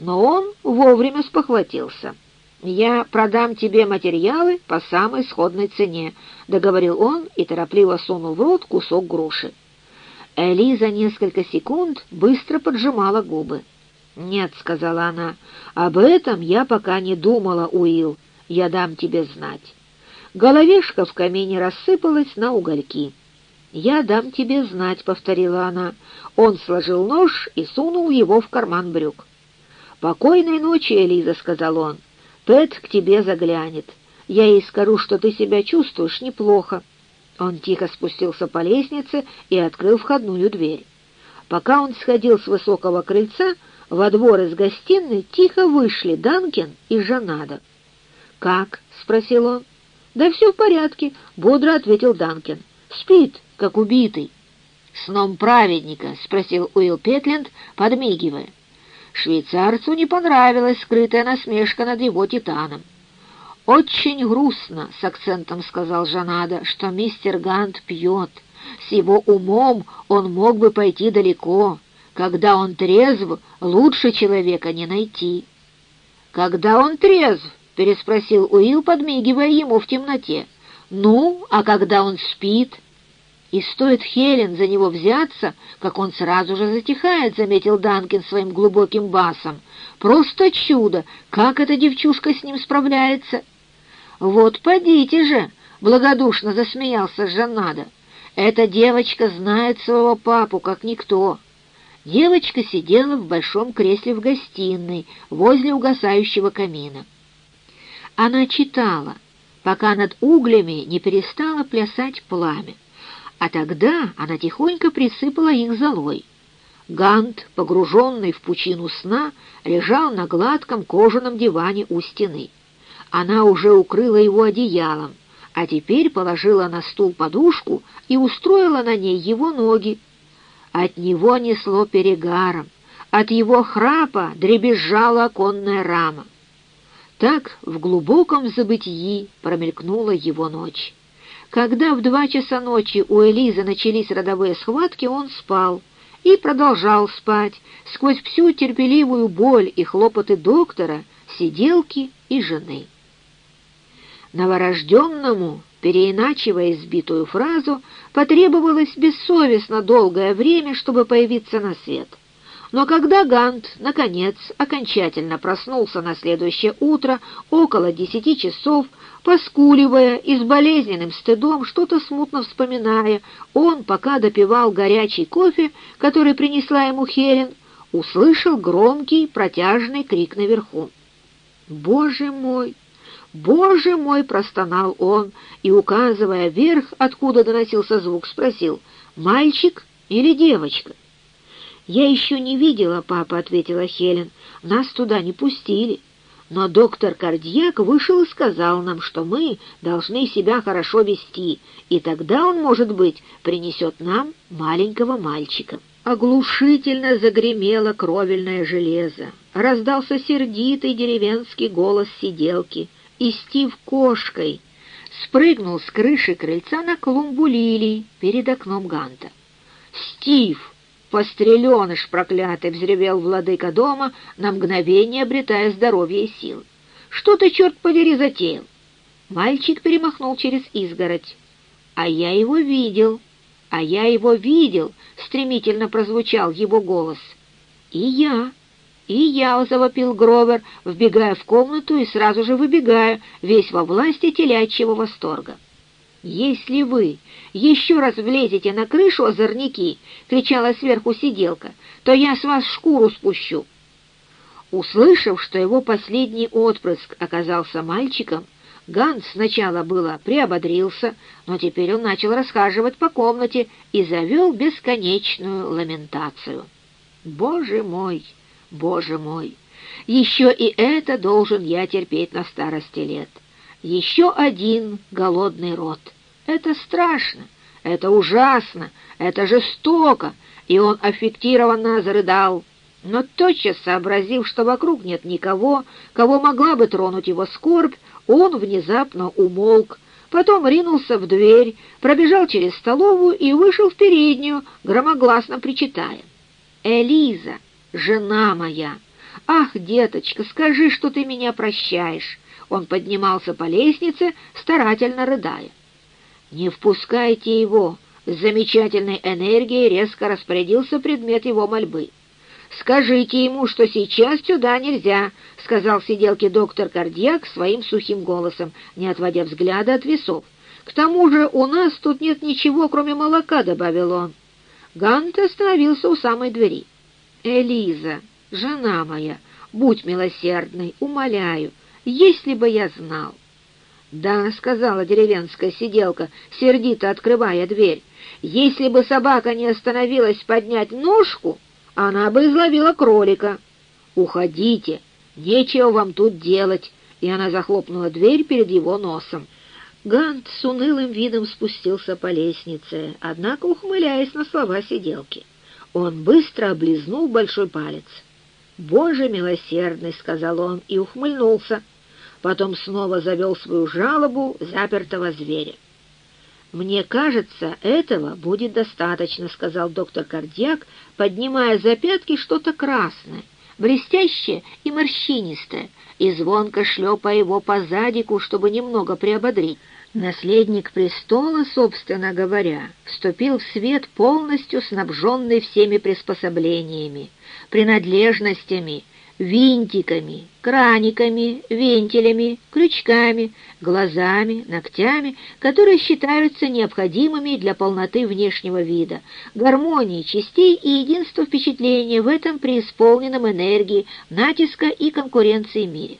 Но он вовремя спохватился. «Я продам тебе материалы по самой сходной цене», — договорил он и торопливо сунул в рот кусок груши. Элиза несколько секунд быстро поджимала губы. «Нет», — сказала она, — «об этом я пока не думала, Уилл. Я дам тебе знать». Головешка в камине рассыпалась на угольки. «Я дам тебе знать», — повторила она. Он сложил нож и сунул его в карман брюк. «Покойной ночи, Элиза», — сказал он. «Пэт к тебе заглянет. Я ей скажу, что ты себя чувствуешь неплохо. Он тихо спустился по лестнице и открыл входную дверь. Пока он сходил с высокого крыльца, во двор из гостиной тихо вышли Данкин и Жанада. «Как?» — спросил он. «Да все в порядке», — бодро ответил Данкин. «Спит, как убитый». «Сном праведника?» — спросил Уилл Петленд, подмигивая. Швейцарцу не понравилась скрытая насмешка над его титаном. «Очень грустно», — с акцентом сказал Жанада, — «что мистер Гант пьет. С его умом он мог бы пойти далеко. Когда он трезв, лучше человека не найти». «Когда он трезв?» — переспросил Уилл, подмигивая ему в темноте. Ну, а когда он спит? И стоит Хелен за него взяться, как он сразу же затихает, заметил Данкин своим глубоким басом. Просто чудо, как эта девчушка с ним справляется. Вот подите же, благодушно засмеялся Жаннада. Эта девочка знает своего папу, как никто. Девочка сидела в большом кресле в гостиной, возле угасающего камина. Она читала, пока над углями не перестало плясать пламя, а тогда она тихонько присыпала их золой. Гант, погруженный в пучину сна, лежал на гладком кожаном диване у стены. Она уже укрыла его одеялом, а теперь положила на стул подушку и устроила на ней его ноги. От него несло перегаром, от его храпа дребезжала оконная рама. Так в глубоком забытии промелькнула его ночь. Когда в два часа ночи у Элизы начались родовые схватки, он спал и продолжал спать сквозь всю терпеливую боль и хлопоты доктора, сиделки и жены. Новорожденному, переиначивая избитую фразу, потребовалось бессовестно долгое время, чтобы появиться на свет. Но когда Гант, наконец, окончательно проснулся на следующее утро, около десяти часов, поскуливая и с болезненным стыдом, что-то смутно вспоминая, он, пока допивал горячий кофе, который принесла ему Хелен, услышал громкий протяжный крик наверху. «Боже мой! «Боже мой!» — простонал он и, указывая вверх, откуда доносился звук, спросил, «Мальчик или девочка?» «Я еще не видела, папа», — ответила Хелен. «Нас туда не пустили. Но доктор Кардьяк вышел и сказал нам, что мы должны себя хорошо вести, и тогда он, может быть, принесет нам маленького мальчика». Оглушительно загремело кровельное железо. Раздался сердитый деревенский голос сиделки — и Стив кошкой спрыгнул с крыши крыльца на клумбу лилий перед окном Ганта. «Стив!» «Постреленыш проклятый!» — взревел владыка дома, на мгновение обретая здоровье и силы. «Что ты, черт подери, затеял?» Мальчик перемахнул через изгородь. «А я его видел! А я его видел!» — стремительно прозвучал его голос. «И я!» «И я!» — завопил Гровер, вбегая в комнату и сразу же выбегая, весь во власти телячьего восторга. «Если вы еще раз влезете на крышу, озорники!» — кричала сверху сиделка, — «то я с вас шкуру спущу!» Услышав, что его последний отпрыск оказался мальчиком, Ганс сначала было приободрился, но теперь он начал расхаживать по комнате и завел бесконечную ламентацию. «Боже мой!» Боже мой, еще и это должен я терпеть на старости лет. Еще один голодный рот. Это страшно, это ужасно, это жестоко, и он аффектированно зарыдал. Но тотчас сообразив, что вокруг нет никого, кого могла бы тронуть его скорбь, он внезапно умолк, потом ринулся в дверь, пробежал через столовую и вышел в переднюю, громогласно причитая. «Элиза!» Жена моя! Ах, деточка, скажи, что ты меня прощаешь!» Он поднимался по лестнице, старательно рыдая. «Не впускайте его!» С замечательной энергией резко распорядился предмет его мольбы. «Скажите ему, что сейчас сюда нельзя», — сказал сиделке доктор Кардьяк своим сухим голосом, не отводя взгляда от весов. «К тому же у нас тут нет ничего, кроме молока», — добавил он. Гант остановился у самой двери. «Элиза, жена моя, будь милосердной, умоляю, если бы я знал». «Да», — сказала деревенская сиделка, сердито открывая дверь, «если бы собака не остановилась поднять ножку, она бы изловила кролика. Уходите, нечего вам тут делать», и она захлопнула дверь перед его носом. Гант с унылым видом спустился по лестнице, однако ухмыляясь на слова сиделки. Он быстро облизнул большой палец. «Боже милосердный!» — сказал он и ухмыльнулся. Потом снова завел свою жалобу запертого зверя. «Мне кажется, этого будет достаточно», — сказал доктор Кардиак, поднимая за пятки что-то красное, блестящее и морщинистое, и звонко шлепая его по задику, чтобы немного приободрить. Наследник престола, собственно говоря, вступил в свет полностью снабженный всеми приспособлениями, принадлежностями, винтиками, краниками, вентилями, крючками, глазами, ногтями, которые считаются необходимыми для полноты внешнего вида, гармонии частей и единства впечатления в этом преисполненном энергии, натиска и конкуренции мире.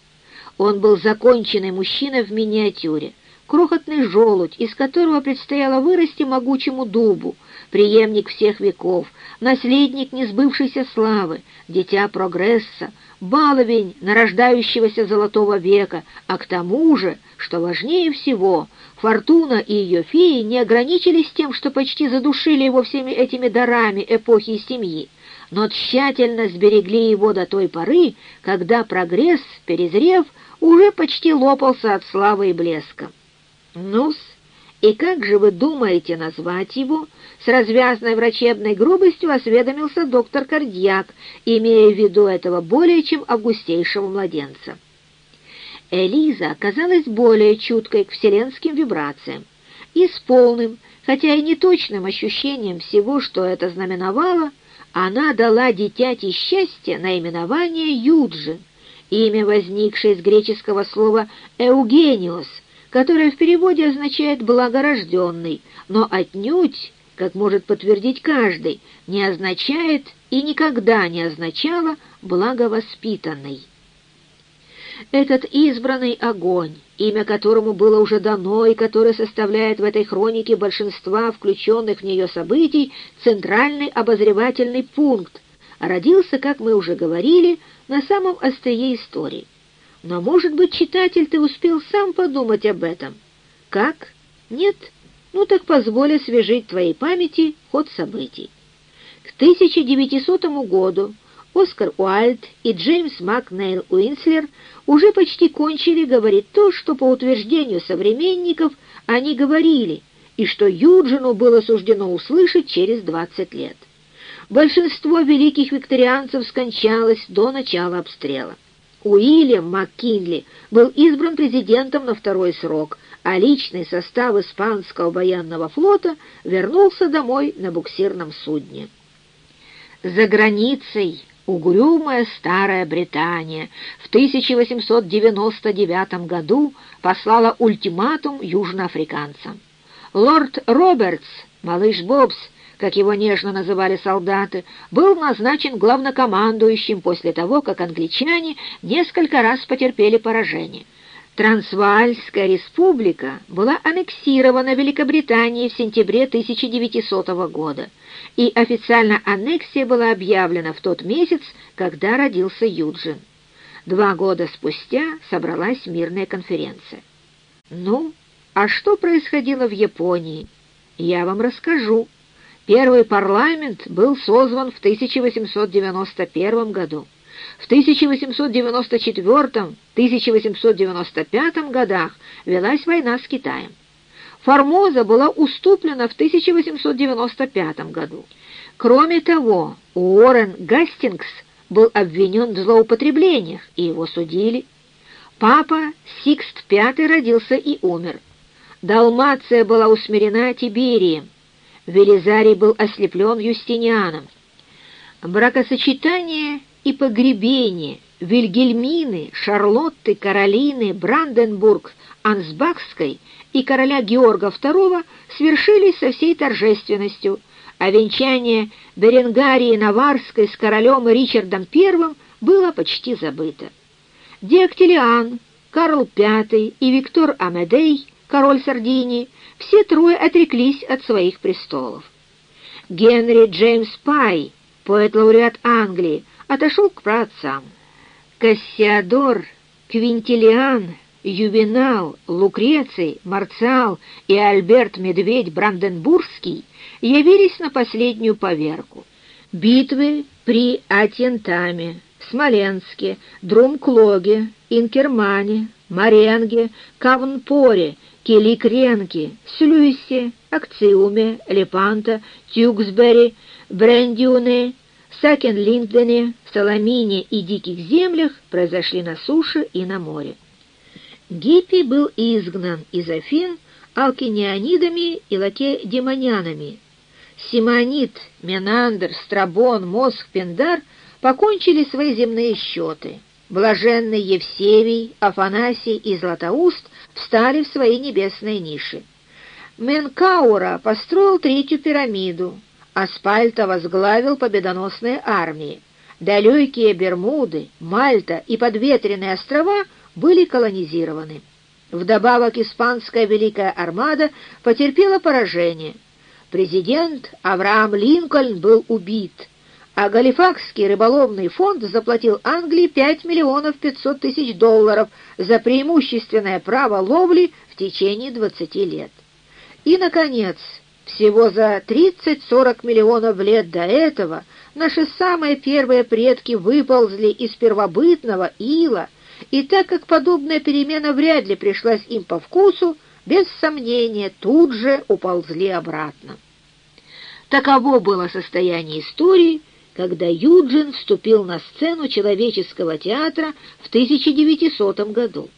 Он был законченный мужчина в миниатюре, крохотный желудь, из которого предстояло вырасти могучему дубу, преемник всех веков, наследник несбывшейся славы, дитя прогресса, баловень нарождающегося золотого века, а к тому же, что важнее всего, Фортуна и ее феи не ограничились тем, что почти задушили его всеми этими дарами эпохи и семьи, но тщательно сберегли его до той поры, когда прогресс, перезрев, уже почти лопался от славы и блеска. Ну-с, и как же вы думаете назвать его? С развязной врачебной грубостью осведомился доктор Кардьяк, имея в виду этого более чем августейшего младенца. Элиза оказалась более чуткой к вселенским вибрациям и с полным, хотя и неточным ощущением всего, что это знаменовало, она дала дитяти счастье наименование Юджин, имя, возникшее из греческого слова «эугениос», которое в переводе означает «благорожденный», но отнюдь, как может подтвердить каждый, не означает и никогда не означало «благовоспитанный». Этот избранный огонь, имя которому было уже дано и который составляет в этой хронике большинства включенных в нее событий центральный обозревательный пункт, родился, как мы уже говорили, на самом острие истории. Но, может быть, читатель, ты успел сам подумать об этом? Как? Нет? Ну так позволь освежить в твоей памяти ход событий. К 1900 году Оскар Уайльд и Джеймс Макнейл Уистлер уже почти кончили говорить то, что, по утверждению современников, они говорили, и что Юджину было суждено услышать через 20 лет. Большинство великих викторианцев скончалось до начала обстрела. Уильям МакКинли был избран президентом на второй срок, а личный состав испанского военного флота вернулся домой на буксирном судне. За границей угрюмая старая Британия в 1899 году послала ультиматум южноафриканцам. Лорд Робертс, малыш Бобс, как его нежно называли солдаты, был назначен главнокомандующим после того, как англичане несколько раз потерпели поражение. Трансваальская республика была аннексирована Великобританией в сентябре 1900 года, и официально аннексия была объявлена в тот месяц, когда родился Юджин. Два года спустя собралась мирная конференция. Ну, а что происходило в Японии? Я вам расскажу. Первый парламент был созван в 1891 году. В 1894-1895 годах велась война с Китаем. Формоза была уступлена в 1895 году. Кроме того, Уоррен Гастингс был обвинен в злоупотреблениях, и его судили. Папа Сикст V родился и умер. Далмация была усмирена Тиберием. Велизарий был ослеплен Юстинианом. Бракосочетание и погребение Вильгельмины, Шарлотты, Каролины, Бранденбург, Ансбахской и короля Георга II свершились со всей торжественностью, а венчание Беренгарии Наварской с королем Ричардом I было почти забыто. Диоктелиан, Карл V и Виктор Амедей, король Сардинии, все трое отреклись от своих престолов. Генри Джеймс Пай, поэт-лауреат Англии, отошел к праотцам. Кассиадор, Квинтилиан, Ювенал, Лукреций, Марциал и Альберт Медведь Бранденбургский явились на последнюю поверку. Битвы при Атентаме, Смоленске, Друмклоге, Инкермане, Маренге, Кавнпоре, Киликренке, Слюйсе, Акциуме, Лепанто, Тюксбери, Брендиуне, Сакен-Линдене, Соломине и Диких землях произошли на суше и на море. Гиппи был изгнан из Афин, алкинеонидами и лакедемонянами. Симонит, Менандр, Страбон, Мосх, Пендар покончили свои земные счеты. Блаженный Евсевий, Афанасий и Златоуст встали в свои небесные ниши. Менкаура построил третью пирамиду, Аспальта возглавил победоносные армии. Далекие Бермуды, Мальта и подветренные острова были колонизированы. Вдобавок испанская Великая Армада потерпела поражение. Президент Авраам Линкольн был убит, а Галифакский рыболовный фонд заплатил Англии 5 миллионов 500 тысяч долларов за преимущественное право ловли в течение 20 лет. И, наконец, всего за 30-40 миллионов лет до этого наши самые первые предки выползли из первобытного ила, и так как подобная перемена вряд ли пришлась им по вкусу, без сомнения тут же уползли обратно. Таково было состояние истории, когда Юджин вступил на сцену человеческого театра в 1900 году.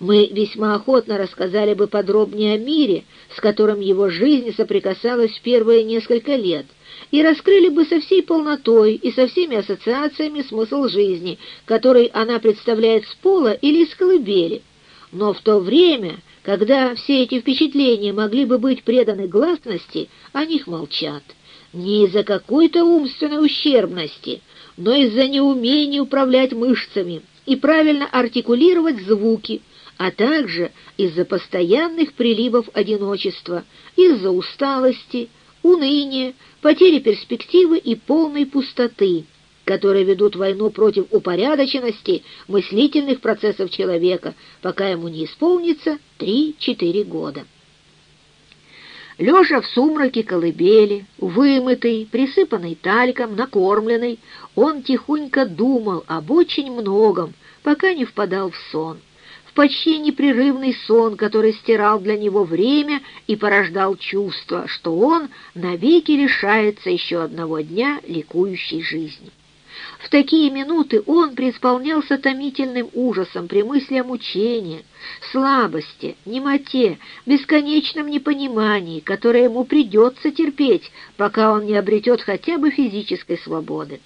Мы весьма охотно рассказали бы подробнее о мире, с которым его жизнь соприкасалась в первые несколько лет, и раскрыли бы со всей полнотой и со всеми ассоциациями смысл жизни, который она представляет с пола или с колыбели. Но в то время, когда все эти впечатления могли бы быть преданы гласности, о них молчат. Не из-за какой-то умственной ущербности, но из-за неумения управлять мышцами и правильно артикулировать звуки, а также из-за постоянных приливов одиночества, из-за усталости, уныния, потери перспективы и полной пустоты, которые ведут войну против упорядоченности мыслительных процессов человека, пока ему не исполнится 3-4 года. Лежа в сумраке колыбели, вымытый, присыпанный тальком, накормленный, он тихонько думал об очень многом, пока не впадал в сон в почти непрерывный сон, который стирал для него время и порождал чувство, что он навеки лишается еще одного дня ликующей жизни. В такие минуты он преисполнялся томительным ужасом при мысли о мучении, слабости, немоте, бесконечном непонимании, которое ему придется терпеть, пока он не обретет хотя бы физической свободы.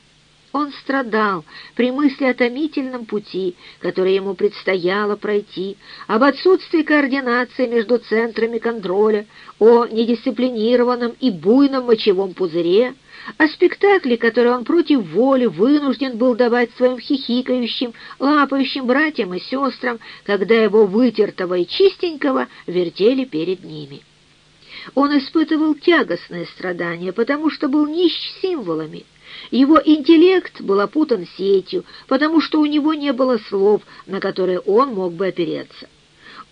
Он страдал при мысли о томительном пути, который ему предстояло пройти, об отсутствии координации между центрами контроля, о недисциплинированном и буйном мочевом пузыре, о спектакле, который он против воли вынужден был давать своим хихикающим, лапающим братьям и сестрам, когда его вытертого и чистенького вертели перед ними. Он испытывал тягостное страдание, потому что был нищ символами, его интеллект был опутан сетью, потому что у него не было слов, на которые он мог бы опереться.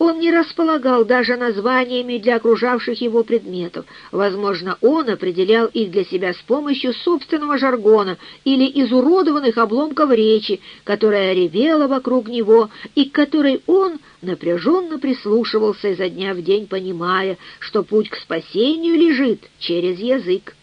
Он не располагал даже названиями для окружавших его предметов. Возможно, он определял их для себя с помощью собственного жаргона или изуродованных обломков речи, которая ревела вокруг него и к которой он напряженно прислушивался изо дня в день, понимая, что путь к спасению лежит через язык.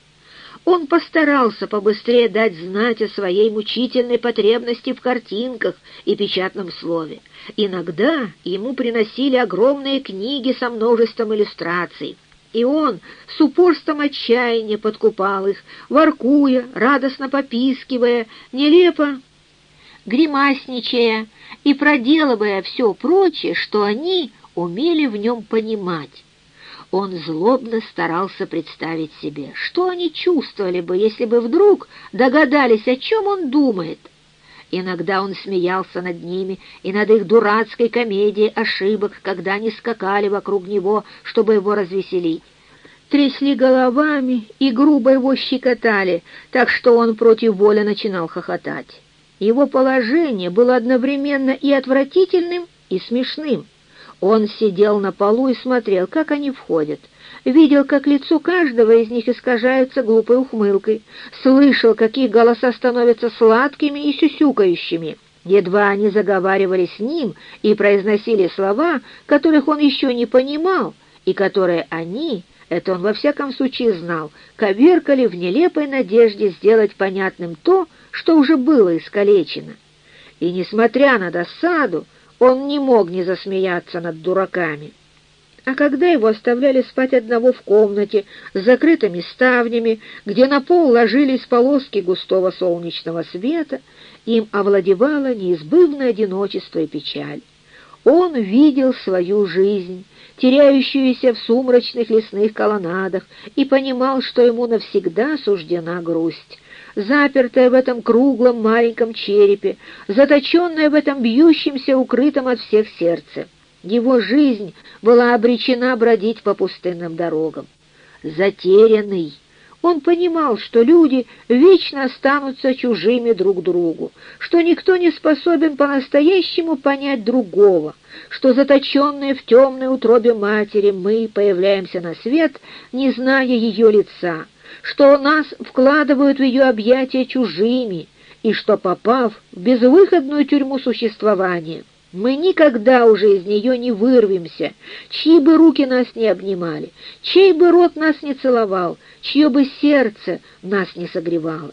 Он постарался побыстрее дать знать о своей мучительной потребности в картинках и печатном слове. Иногда ему приносили огромные книги со множеством иллюстраций, и он с упорством отчаяния подкупал их, воркуя, радостно попискивая, нелепо гримасничая и проделывая все прочее, что они умели в нем понимать. Он злобно старался представить себе, что они чувствовали бы, если бы вдруг догадались, о чем он думает. Иногда он смеялся над ними и над их дурацкой комедией ошибок, когда они скакали вокруг него, чтобы его развеселить. Трясли головами и грубо его щекотали, так что он против воли начинал хохотать. Его положение было одновременно и отвратительным, и смешным. Он сидел на полу и смотрел, как они входят, видел, как лицо каждого из них искажается глупой ухмылкой, слышал, какие голоса становятся сладкими и сюсюкающими. Едва они заговаривали с ним и произносили слова, которых он еще не понимал, и которые они, это он во всяком случае знал, коверкали в нелепой надежде сделать понятным то, что уже было искалечено. И, несмотря на досаду, он не мог не засмеяться над дураками. А когда его оставляли спать одного в комнате с закрытыми ставнями, где на пол ложились полоски густого солнечного света, им овладевало неизбывное одиночество и печаль. Он видел свою жизнь, теряющуюся в сумрачных лесных колоннадах, и понимал, что ему навсегда суждена грусть. Запертая в этом круглом маленьком черепе, заточенная в этом бьющемся, укрытом от всех сердце. Его жизнь была обречена бродить по пустынным дорогам. Затерянный, он понимал, что люди вечно останутся чужими друг другу, что никто не способен по-настоящему понять другого, что заточенные в темной утробе матери мы появляемся на свет, не зная ее лица, что нас вкладывают в ее объятия чужими, и что, попав в безвыходную тюрьму существования, мы никогда уже из нее не вырвемся, чьи бы руки нас не обнимали, чей бы рот нас не целовал, чье бы сердце нас не согревало.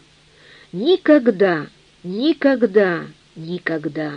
Никогда, никогда, никогда.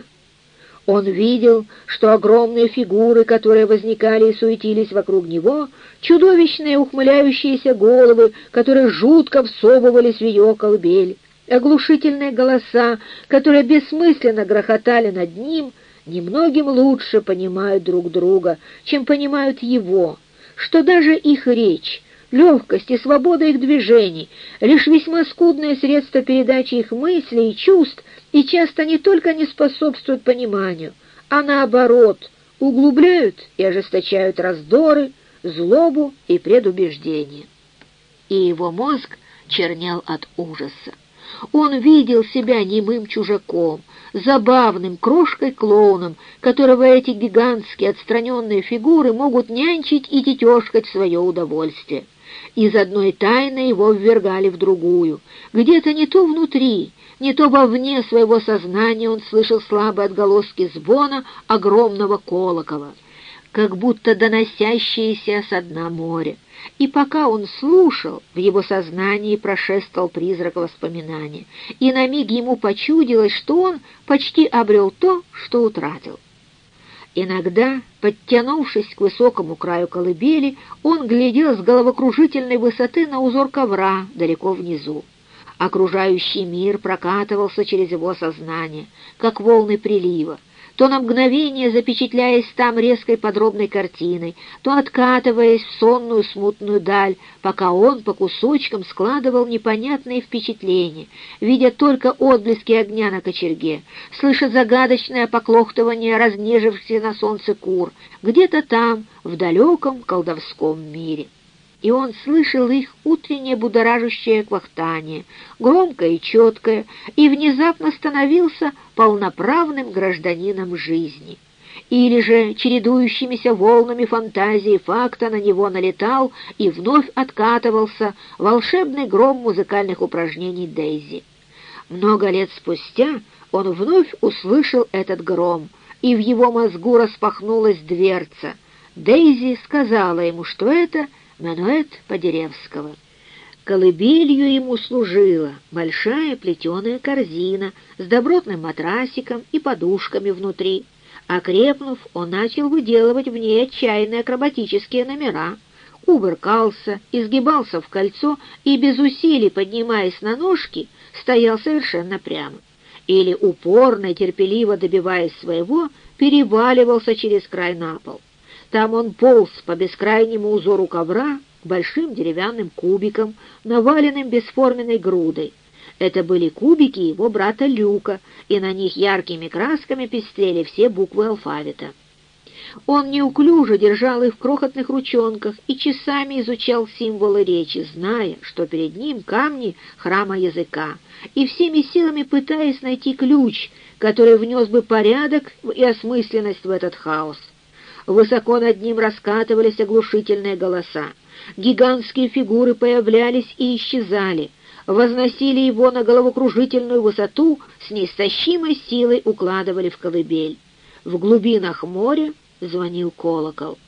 Он видел, что огромные фигуры, которые возникали и суетились вокруг него, чудовищные ухмыляющиеся головы, которые жутко всовывались в ее колыбель, оглушительные голоса, которые бессмысленно грохотали над ним — немногим лучше понимают друг друга, чем понимают его, что даже их речь, легкость и свобода их движений — лишь весьма скудное средство передачи их мыслей и чувств, и часто не только не способствуют пониманию, а наоборот углубляют и ожесточают раздоры, злобу и предубеждение. И его мозг чернел от ужаса. Он видел себя немым чужаком, забавным крошкой-клоуном, которого эти гигантские отстраненные фигуры могут нянчить и тетешкать в свое удовольствие. Из одной тайны его ввергали в другую. Где-то не то внутри, не то вовне своего сознания он слышал слабые отголоски звона огромного колокола, как будто доносящиеся со дна моря и пока он слушал, в его сознании прошествовал призрак воспоминания, и на миг ему почудилось, что он почти обрел то, что утратил. Иногда, подтянувшись к высокому краю колыбели, он глядел с головокружительной высоты на узор ковра далеко внизу. Окружающий мир прокатывался через его сознание, как волны прилива, то на мгновение запечатляясь там резкой подробной картиной, то откатываясь в сонную смутную даль, пока он по кусочкам складывал непонятные впечатления, видя только отблески огня на кочерге, слыша загадочное поклохтывание разнежившихся на солнце кур, где-то там, в далеком колдовском мире и он слышал их утреннее будоражащее квахтание, громкое и четкое, и внезапно становился полноправным гражданином жизни. Или же чередующимися волнами фантазии факта на него налетал и вновь откатывался волшебный гром музыкальных упражнений Дейзи. Много лет спустя он вновь услышал этот гром, и в его мозгу распахнулась дверца. Дейзи сказала ему, что это — Мануэт Подеревского. Колыбелью ему служила большая плетеная корзина с добротным матрасиком и подушками внутри. Окрепнув, он начал выделывать в ней отчаянные акробатические номера, кувыркался, изгибался в кольцо и без усилий, поднимаясь на ножки, стоял совершенно прямо. Или, упорно и терпеливо добиваясь своего, переваливался через край на пол. Там он полз по бескрайнему узору ковра к большим деревянным кубикам, наваленным бесформенной грудой. Это были кубики его брата Люка, и на них яркими красками пестрели все буквы алфавита. Он неуклюже держал их в крохотных ручонках и часами изучал символы речи, зная, что перед ним камни храма языка, и всеми силами пытаясь найти ключ, который внес бы порядок и осмысленность в этот хаос. Высоко над ним раскатывались оглушительные голоса. Гигантские фигуры появлялись и исчезали, возносили его на головокружительную высоту, с неистощимой силой укладывали в колыбель. В глубинах моря звонил колокол.